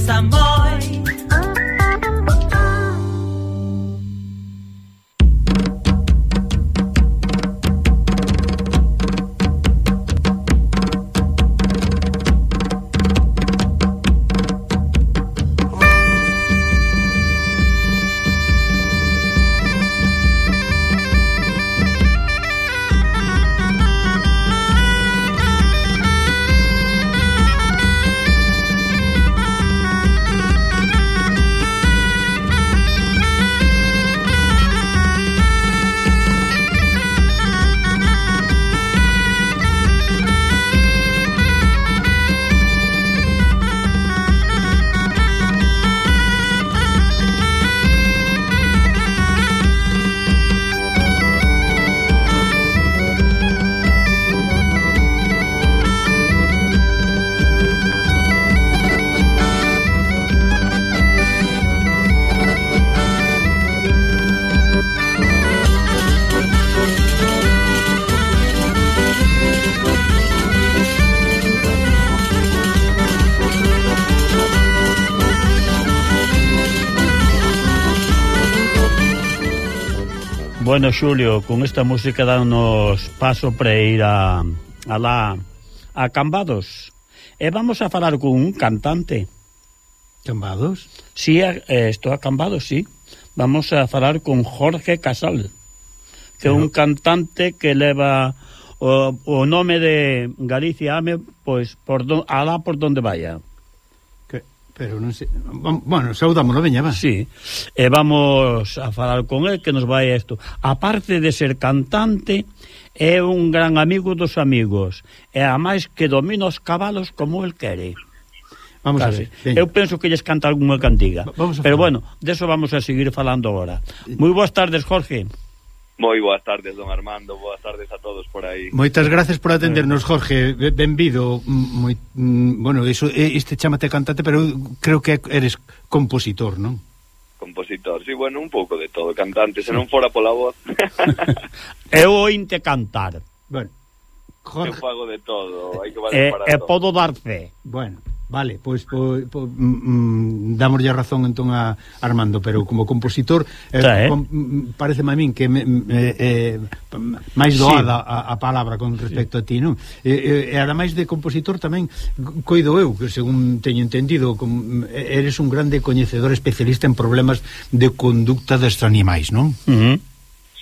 nuestro amor. Bueno, Xulio, con esta música danos paso para ir a, a la a Cambados. E vamos a falar con un cantante. Cambados? Sí, a, eh, estou a Cambados, sí. Vamos a falar con Jorge Casal, que é un cantante que leva o, o nome de Galicia Ame pois por do, alá por donde vaya. Pero non sei... Bueno, saudámoslo, veña, va. Sí, e vamos a falar con el que nos vai a isto. Aparte de ser cantante, é un gran amigo dos amigos. E a máis que domina os cabalos como el quere. Vamos Casi. a ver. Veña. Eu penso que lles canta algunha cantiga. Va vamos a Pero bueno, deso vamos a seguir falando agora. Eh. Moi boas tardes, Jorge. Moi boas tardes, don Armando, boas tardes a todos por aí. Moitas gracias por atendernos, Jorge. Benvido. Moi, bueno, iso, este chamate cantante, pero creo que eres compositor, non? Compositor, sí, bueno, un pouco de todo, cantante, se non fora pola voz. Eu ointe cantar. Bueno. Jorge... Eu de todo, hai que valer eh, para eh, todo. E podo dar fe. Bueno. Vale, pois, pois, po, mm, mm damoslle razón entón a Armando, pero como compositor eh, Trae, eh? Com, mm, mm, parece a min que me, me, eh, máis doada sí. a, a palabra con respecto sí. a ti, non? E, e, e ademais de compositor tamén coido eu, que según teño entendido, com, eres un grande coñecedor especialista en problemas de conducta dos animais, non? Uh -huh.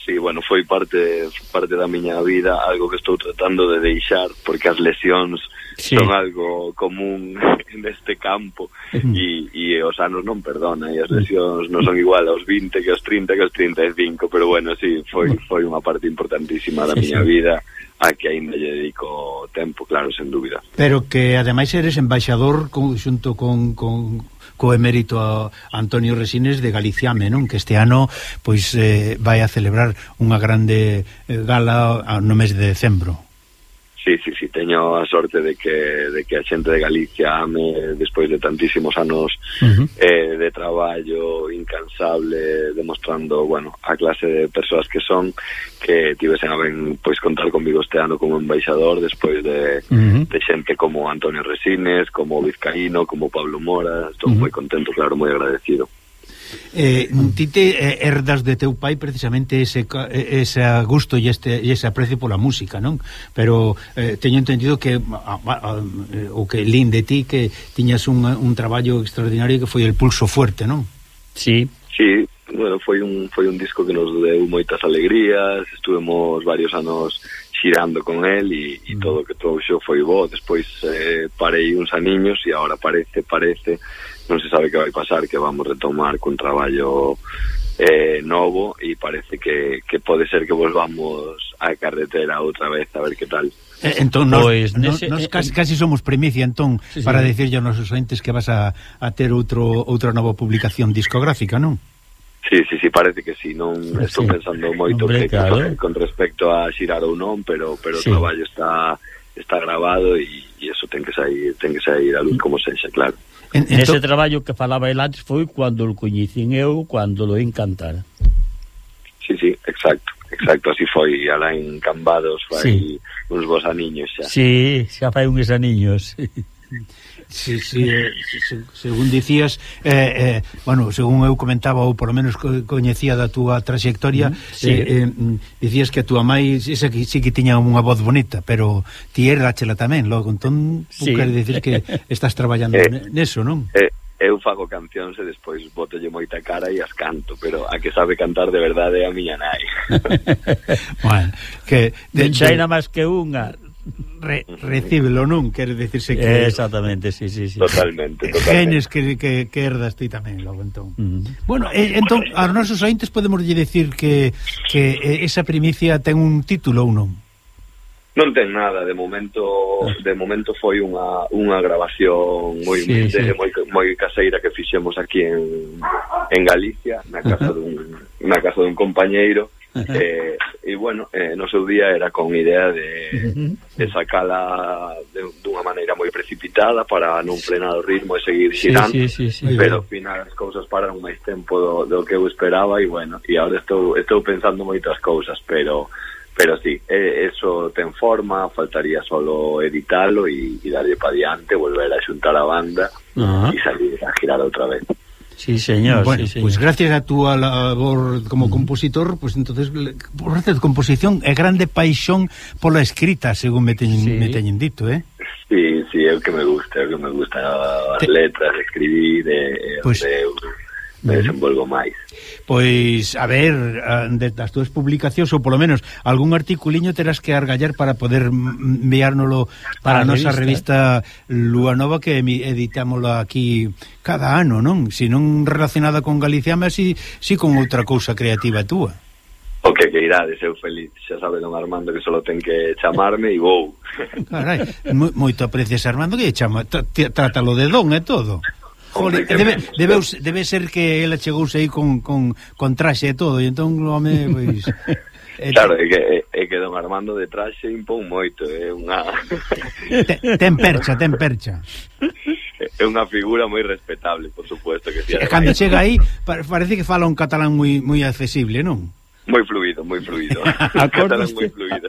Sí, bueno, foi parte parte da miña vida, algo que estou tratando de deixar porque as lesións sí. son algo común neste campo e uh -huh. os anos non perdona e as lesións non son igual aos 20 que aos 30 que aos 35 pero bueno, sí, foi, foi unha parte importantísima da sí, miña sí. vida a que aínda lle dedico tempo, claro, sen dúbida. Pero que ademais eres embaixador con, xunto con, con co emérito a Antonio Resines de Galiciame, non? Que este ano pois eh, vai a celebrar unha grande eh, gala ah, no mes de decembro. Sí, sí, sí, teño a sorte de que, de que a xente de Galicia ame despois de tantísimos anos uh -huh. eh, de traballo incansable demostrando, bueno, a clase de persoas que son que tivesen a ben pois contar comigo este ano como embaixador despois de, uh -huh. de xente como Antonio Resines, como Vizcaíno, como Pablo Mora, estou uh -huh. moi contento, claro, moi agradecido. Eh, ti te eh, herdas de teu pai precisamente ese, eh, ese gusto e, este, e ese aprecio pola música, non? Pero eh, teño entendido que a, a, a, o que lin de ti que tiñas un, un traballo extraordinario que foi el pulso fuerte, non? Sí. Sí, bueno, foi un, foi un disco que nos deu moitas alegrías, estuvemos varios anos xirando con el e, e todo o que trouxo foi bo despois eh, parei uns aniños e agora parece, parece non se sabe que vai pasar que vamos retomar con traballo eh, novo e parece que, que pode ser que volvamos á carretera outra vez a ver que tal Eh, entón, nos, pois, nese, nos, eh, nos casi, eh, casi somos primicia entón sí, para sí. dicirlle aos nosos entes que vas a, a ter outro outra nova publicación discográfica, non? Sí, sí, sí, parece que sí, non estou sí. pensando moito Hombre, que, claro. Eh, con respecto a xirar ou non, pero pero sí. o traballo está está grabado e, e eso ten que sair, ten que sair a luz como sexa, claro. En, ese traballo que falaba el antes foi cando o coñecín eu, cando lo encantar. Sí, sí, exacto. Exacto, así foi alá en Cambados fai sí. uns bos aniños xa. Sí, xa fai uns aniños. sí, sí, eh, si, según dicías eh, eh, bueno, según eu comentaba ou polo menos co coñecía da túa trayectoria mm, eh, sí. eh, eh, dicías que a túa mãe esa que, sí que tiña unha voz bonita pero ti errachela tamén logo entón sí. quer dicir que estás traballando eh, neso, non? Eh, eu fago cancións e despois botolle moita cara e as canto, pero a que sabe cantar de verdade é a miña nai. bueno, que de, de, de... máis que unha, re, recíbelo, non? Quer dicirse que... Exactamente, sí, sí, sí. Totalmente, totalmente. Genes que, que, que herdas ti tamén, logo, entón. Mm. Bueno, eh, entón, eh, aos nosos ointes podemos dicir que, que eh, esa primicia ten un título ou non? Non ten nada, de momento de momento foi unha, unha grabación moi sí, sí. moi moi caseira que fixemos aquí en, en Galicia, na casa dun na casa dun compañeiro Eh, e, e bueno, eh, no seu día era con idea de, de sacala de, dunha maneira moi precipitada para non frenar o ritmo e seguir xirando sí, sí, sí, sí, pero ao final as cousas pararon máis tempo do, do que eu esperaba e bueno, e agora estou, estou pensando moitas cousas pero pero sí, eh, eso ten forma faltaría solo editalo e, e darlle para diante volver a xuntar a banda e uh -huh. salir a girar outra vez. Sí, señor. Bueno, sí, señor. pues gracias a túa labor como compositor, pues entonces por de composición é grande paixón pola escrita, según me teñen, sí. me teñen dito, eh? Sí, sí, é o que me gusta, é o que me gusta as Te... letras, escribir, eh, pues... onde me desenvolvo máis. Pois, a ver, das túas publicacións ou polo menos algún articuliño terás que argallar para poder enviárnolo para a nosa revista, revista Lua Nova que editámoslo aquí cada ano, non? Si non relacionada con Galicia, mas si, si con outra cousa creativa túa. O que queirades, eu feliz, xa sabe don Armando que solo ten que chamarme e vou. Carai, moito aprecias Armando que chama, trátalo de don, e todo. Jole, debe, debe, debe ser que ela chegouse aí con, con, con traxe e todo, e entón o home, pois... Eh, claro, é que, é que don Armando de traxe impón moito, é unha... Ten, ten percha, ten percha. É unha figura moi respetable, por supuesto que sí. Cando chega aí, parece que fala un catalán moi moi accesible, non? Moi fluido, moi fluido. acordaste, moi fluido.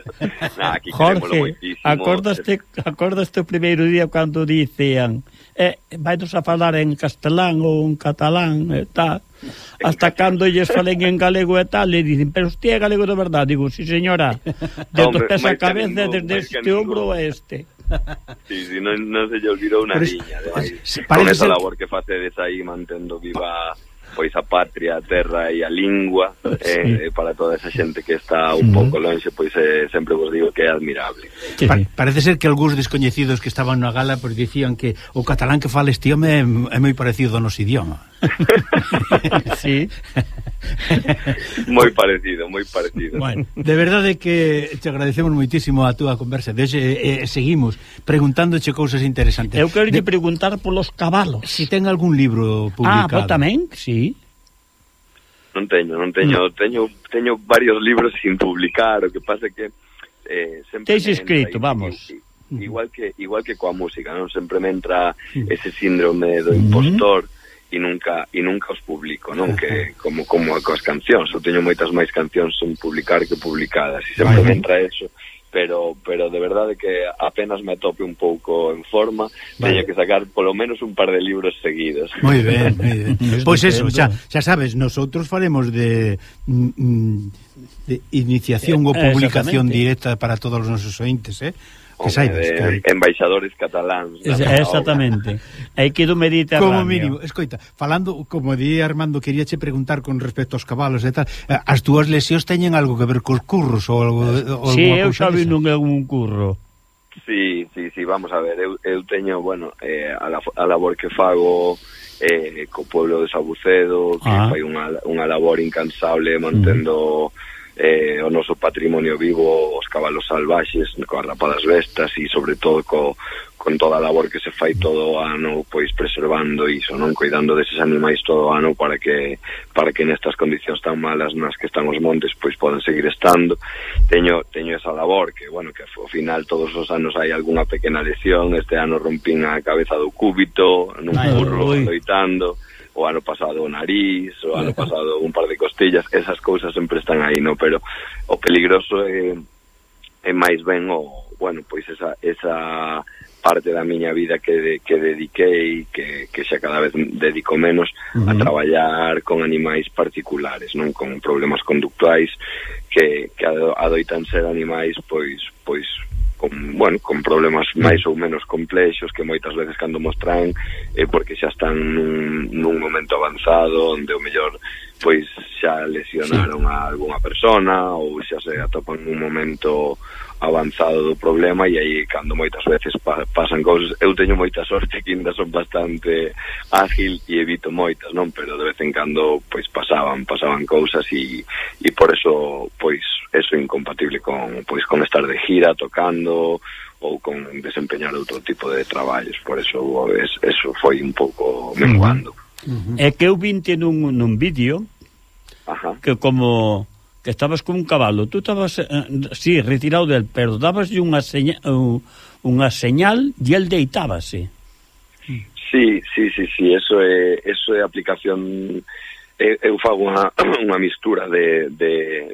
Nah, aquí Jorge, acordaste, eh. acordaste o primeiro día cando dicían eh, vainos a falar en castelán ou en catalán e tal. Hasta cando lles falen en galego e tal, e dicen, pero usted é galego de verdade? Digo, sí señora, de tos pés a cabeza desde este ombro a este. Sí, sí, non, non se lle olvidou unha niña, ademais, con esa labor que facedes aí mantendo viva pois a patria, a terra e a lingua eh, sí. para toda esa xente que está un pouco lonxe, pois eh, sempre vos digo que é admirable. Sí. Pa parece ser que algúns descoñecidos que estaban na gala pois dicían que o catalán que fala este home é, é moi parecido ao noso idioma. sí. moi parecido, moi parecido. Bueno, de verdade que te agradecemos moitísimo a túa conversa. Desde, eh, seguimos preguntándoche cousas interesantes. Eu quero de... preguntar polos cabalos. Si ten algún libro publicado. Ah, vos tamén? Sí. Non teño, non teño, no. teño teño varios libros sin publicar, o que pasa que eh sempre Tes escrito, entra, vamos. Igual que igual que coa música, non sempre me entra mm. ese síndrome do mm. impostor. Mm -hmm e nunca e nunca os publico, non? Que como como coas cancións, eu teño moitas máis cancións sen publicar que publicadas, e sempre me entra eso pero pero de verdade que apenas me atope un pouco en forma, vale. teño que sacar polo menos un par de libros seguidos. Moi ben, moi ben. pois pues eso, xa, xa sabes, nosotros faremos de, mm, mm, de iniciación eh, ou publicación directa para todos os nosos ointes, eh? Pois que saibas, de, eh, que... embaixadores cataláns es, exactamente. Hai que do Mediterráneo. Como mínimo escoita falando como di Armando quería che preguntar con respecto aos cabalos e tal eh, as túas lesións teñen algo que ver cos curros ou algo ou si sí, eu xa vi non é un curro. Sí, sí, sí, vamos a ver, eu, eu teño, bueno, eh, a, la, a labor que fago eh, co pueblo de Sabucedo, que ah. fai unha, unha labor incansable mantendo mm eh, o noso patrimonio vivo, os cabalos salvaxes, coas rapadas bestas e sobre todo co, con toda a labor que se fai todo o ano, pois preservando iso, non? Cuidando deses animais todo o ano para que para que nestas condicións tan malas nas que están os montes pois poden seguir estando. Teño teño esa labor que, bueno, que ao final todos os anos hai algunha pequena lesión, este ano rompín a cabeza do cúbito, nun burro, loitando o ano pasado o nariz, o ano pasado un par de costillas, esas cousas sempre están aí, no, pero o peligroso é é máis ben o, bueno, pois esa esa parte da miña vida que de, que dediquei que, que xa cada vez dedico menos uh -huh. a traballar con animais particulares, non con problemas conductuais que, que adoitan ser animais pois pois con, bueno, con problemas mm. máis ou menos complexos que moitas veces cando mostran eh, porque xa están nun, nun momento avanzado onde o mellor pois xa lesionaron a algunha persona ou xa se atopan un momento avanzado do problema e aí cando moitas veces pa, pasan cousas. Eu teño moita sorte que ainda son bastante ágil e evito moitas non? Pero de vez en cando pois pasaban pasaban cousas e, e por eso pois eso incompatible con pois con estar de gira tocando ou con desempeñar outro tipo de traballos. Por eso es, eso foi un pouco menguando. Mm -hmm. Uh -huh. É que eu vinte nun, nun vídeo Ajá. que como que estabas con un cabalo, tú estabas eh, sí, retirado del, pero dabas unha señal, unha señal e el deitábase. Sí, sí, sí, sí, eso é, eso é aplicación eu fago unha, unha mistura de, de,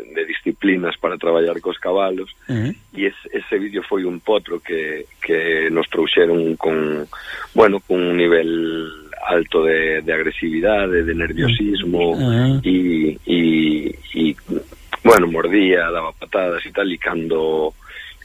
de disciplinas para traballar cos cabalos uh -huh. e es, ese vídeo foi un potro que, que nos trouxeron con bueno, con un nivel alto de, de agresividade, de nerviosismo uh -huh. e, e, e, bueno, mordía, daba patadas e tal, e cando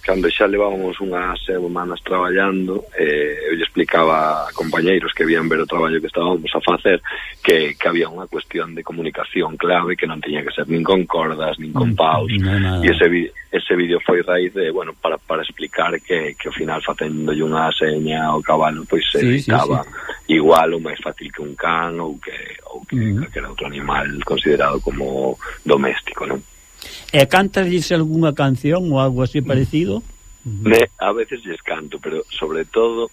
cando xa levábamos unhas semanas traballando eh, eu lle explicaba a compañeiros que vían ver o traballo que estábamos a facer que, que había unha cuestión de comunicación clave que non tiña que ser nin con cordas, nin con mm, paus no, e ese, ese vídeo foi raíz de, bueno, para, para explicar que, que ao final facendo unha seña ao cabalo pois se sí, evitaba sí, sí. igual ou máis fácil que un can ou que, ou que mm. era outro animal considerado como doméstico, non? E cantasles algunha canción ou algo así parecido? Me, a veces lles canto, pero sobre todo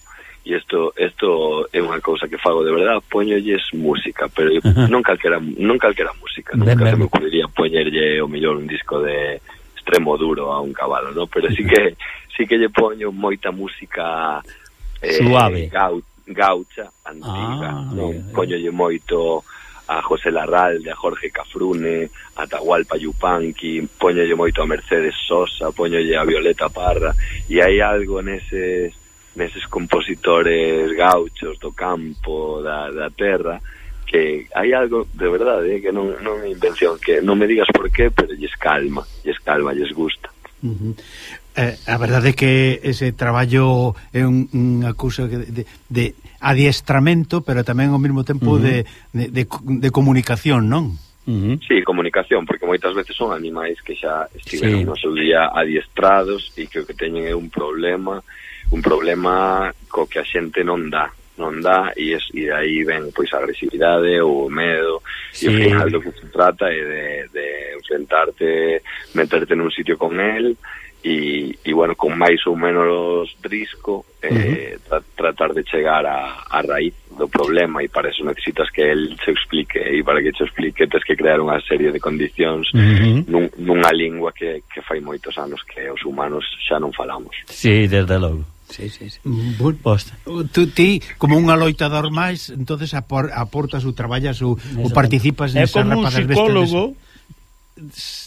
e isto isto é unha cousa que fago de verdade, poñolles música, pero eu non calquera non calquera música, nunca ben, se me ocurriría poñerlle o mellor un disco de extremo duro a un cabalo, no, pero sí que sí que lle poño moita música eh, suave, gau, gaucha antiga, ah, non? poñolle moito a José Larralde, a Jorge Cafrune, a Tahualpa Yupanqui, poñolle moito a Mercedes Sosa, poñolle a Violeta Parra, e hai algo neses neses compositores gauchos do campo, da, da terra, que hai algo de verdade eh, que non, non é invención que non me digas por qué pero lles calma lles calma lles gusta Uh -huh eh, a verdade é que ese traballo é un, unha cousa de, de, de adiestramento, pero tamén ao mesmo tempo uh -huh. de, de, de, de comunicación, non? Uh -huh. Sí, comunicación, porque moitas veces son animais que xa estiveron sí. no seu día adiestrados e que o que teñen é un problema, un problema co que a xente non dá non dá e, es, e de aí ven pois a agresividade ou o medo sí. e ao final do que se trata é de, de enfrentarte meterte nun sitio con el e, e bueno, con máis ou menos risco eh, uh -huh. tra tratar de chegar a, a raíz do problema e para eso necesitas que el se explique e para que se explique tens que crear unha serie de condicións uh -huh. nun, nunha lingua que, que fai moitos anos que os humanos xa non falamos Sí, desde logo Sí, sí, sí. Bueno, tú ti como un aloitador máis, entonces apor, aportas ou traballas ou, ou participas nesa é como un psicólogo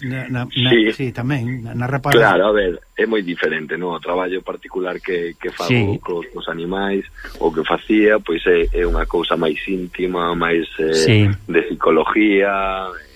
Na, na, na, sí. sí, tamén, na, na. Claro, a ver, é moi diferente, non? O traballo particular que, que fago sí. cos, cos animais, o que facía, pois é, é unha cousa máis íntima, máis eh, sí. de psicología, eh,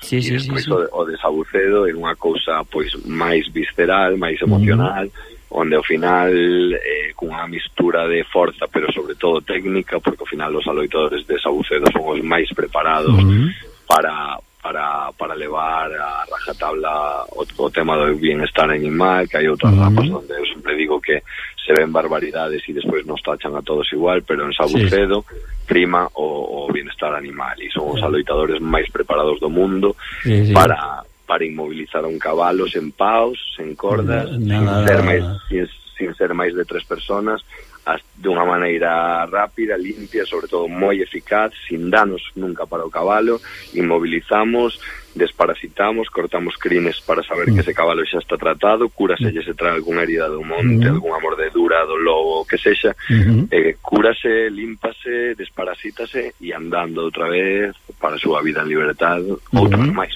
sí, sí, sí, sí. O, o desabucedo é unha cousa pois máis visceral, máis emocional, mm. onde ao final eh, cunha mistura de forza, pero sobre todo técnica, porque ao final os aloitadores de desabucedo son os máis preparados mm. para para, para levar a rajatabla o, o tema do bienestar animal, que hai outras uh -huh. ramas onde eu sempre digo que se ven barbaridades e despois nos tachan a todos igual, pero en Sabucedo sí. prima o, o bienestar animal e son os aloitadores máis preparados do mundo sí, sí. para para inmovilizar un cabalo sen paus, sen cordas, nada, sin ser máis sin, sin ser máis de tres personas as, dunha maneira rápida, limpia, sobre todo moi eficaz, sin danos nunca para o cabalo, inmobilizamos, desparasitamos, cortamos crines para saber mm. que ese cabalo xa está tratado, cúrase mm. se trae algunha herida do monte, mm. algunha mordedura do lobo, que sexa, mm -hmm. eh, cúrase, límpase, desparasítase e andando outra vez para a súa vida en libertad, mm -hmm. máis.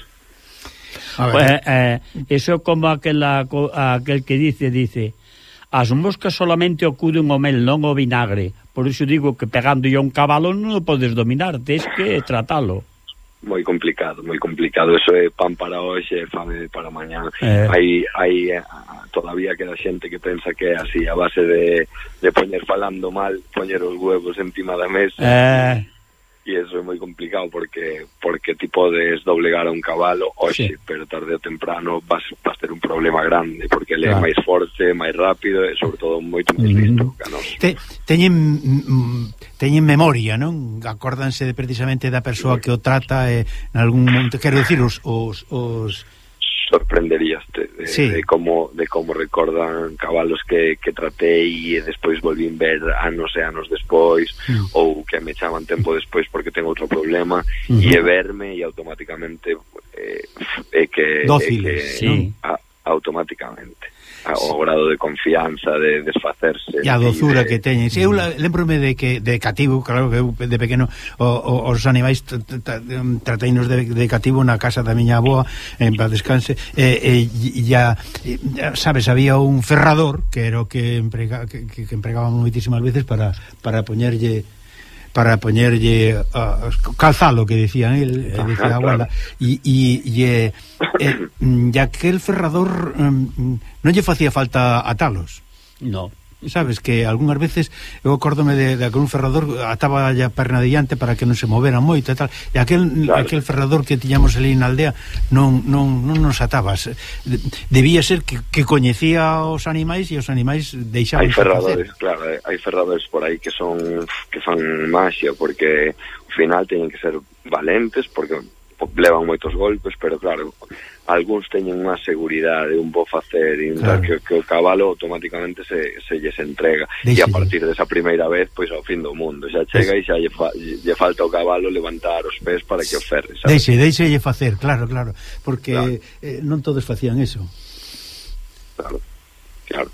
Pues, eh, eh eso como aquel, aquel que dice, dice, As moscas solamente ocuden o mel, non o vinagre. Por iso digo que pegando a un cabalo non o podes dominar, tens que tratalo. Moi complicado, moi complicado. Eso é pan para hoxe, fame para mañá. Eh. Hai, hai, eh, todavía queda xente que pensa que é así, a base de, de poñer falando mal, poñer os huevos encima da mesa. Eh e eso é moi complicado porque porque ti podes doblegar a un cabalo hoxe, sí. pero tarde ou temprano vas, vas ter un problema grande porque ele claro. é máis forte, máis rápido e sobre todo moito máis listo mm -hmm. que a. Te, teñen mm, teñen memoria, non? Acórdanse de, precisamente da persoa que o trata e en algún momento, quero dicir, os, os, os sorprenderías de, sí. de como de como recordan cabalos que, que tratei e despois volvín ver anos e anos despois mm. ou que me echaban tempo despois porque tengo outro problema mm -hmm. e verme e automáticamente eh, eh, que, Dócil, eh, que sí. a, automáticamente o grado de confianza de desfacerse. E a dozura de... que teñen si, eu lembrome de que de cativo claro que eu de pequeno o, o, os animais trateinos de, de cativo na casa da miña aboa en paz descanse e, e, ya, sabes, había un ferrador que era o que, emprega, que, que, que moitísimas veces para, para poñerlle para poñerlle uh, calzalo que decían el, Ajá, decía a abuela, e, e, e eh, mm, que el ferrador mm, mm, um, non lle facía falta atalos. No. Sabes que algunhas veces eu acórdome de, de que un ferrador ataba a perna diante para que non se movera moito e tal. E aquel claro. aquel ferrador que tiñamos ali na aldea non non, non nos atabas. De, debía ser que, que coñecía os animais e os animais deixaban Hai ferradores, claro, hai ferradores por aí que son que fan maxia porque ao final teñen que ser valentes porque levan moitos golpes, pero claro, algúns teñen máis seguridade, un bo facer, e claro. que, que o cabalo automáticamente se, se lles entrega. E a partir desa primeira vez, pois ao fin do mundo, xa chega e xa lle, fa, lle falta o cabalo levantar os pés para que o ferre, sabe? Deixe, deixe lle facer, claro, claro, porque claro. Eh, non todos facían eso. Claro, claro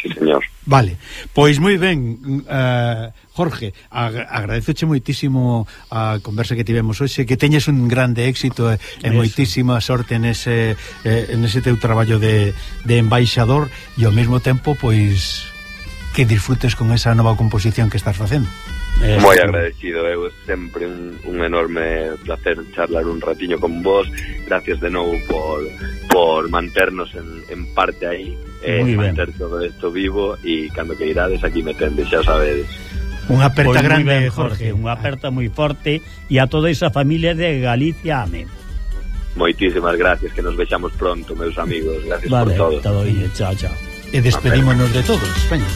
sí, señor. Vale, pois moi ben, uh, Jorge, ag agradezoche moitísimo a conversa que tivemos hoxe, que teñes un grande éxito e, e moitísima sorte nese, eh, nese teu traballo de, de embaixador e ao mesmo tempo, pois, que disfrutes con esa nova composición que estás facendo. Eh, moi agradecido, eu sempre un, un enorme placer charlar un ratiño con vos. Gracias de novo por, por manternos en, en parte aí eh, manter ben. todo isto vivo e cando que irades aquí me tendes, xa sabedes. Unha aperta pois grande, ben, Jorge, Jorge. unha aperta moi forte e a toda esa familia de Galicia, amén. Moitísimas gracias, que nos vexamos pronto, meus amigos. Gracias vale, por todo. todo bien, chao, chao. E despedímonos de todos, España.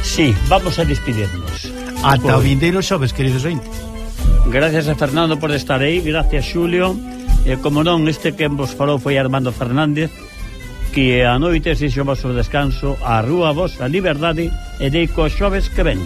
Sí, vamos a despedirnos. Ata o vindeiro xoves, queridos ointes. Gracias a Fernando por estar aí, gracias Xulio. E como non, este que vos falou foi Armando Fernández que a noite se xova sobre descanso a Rúa Vosa Liberdade e deico xoves que ven.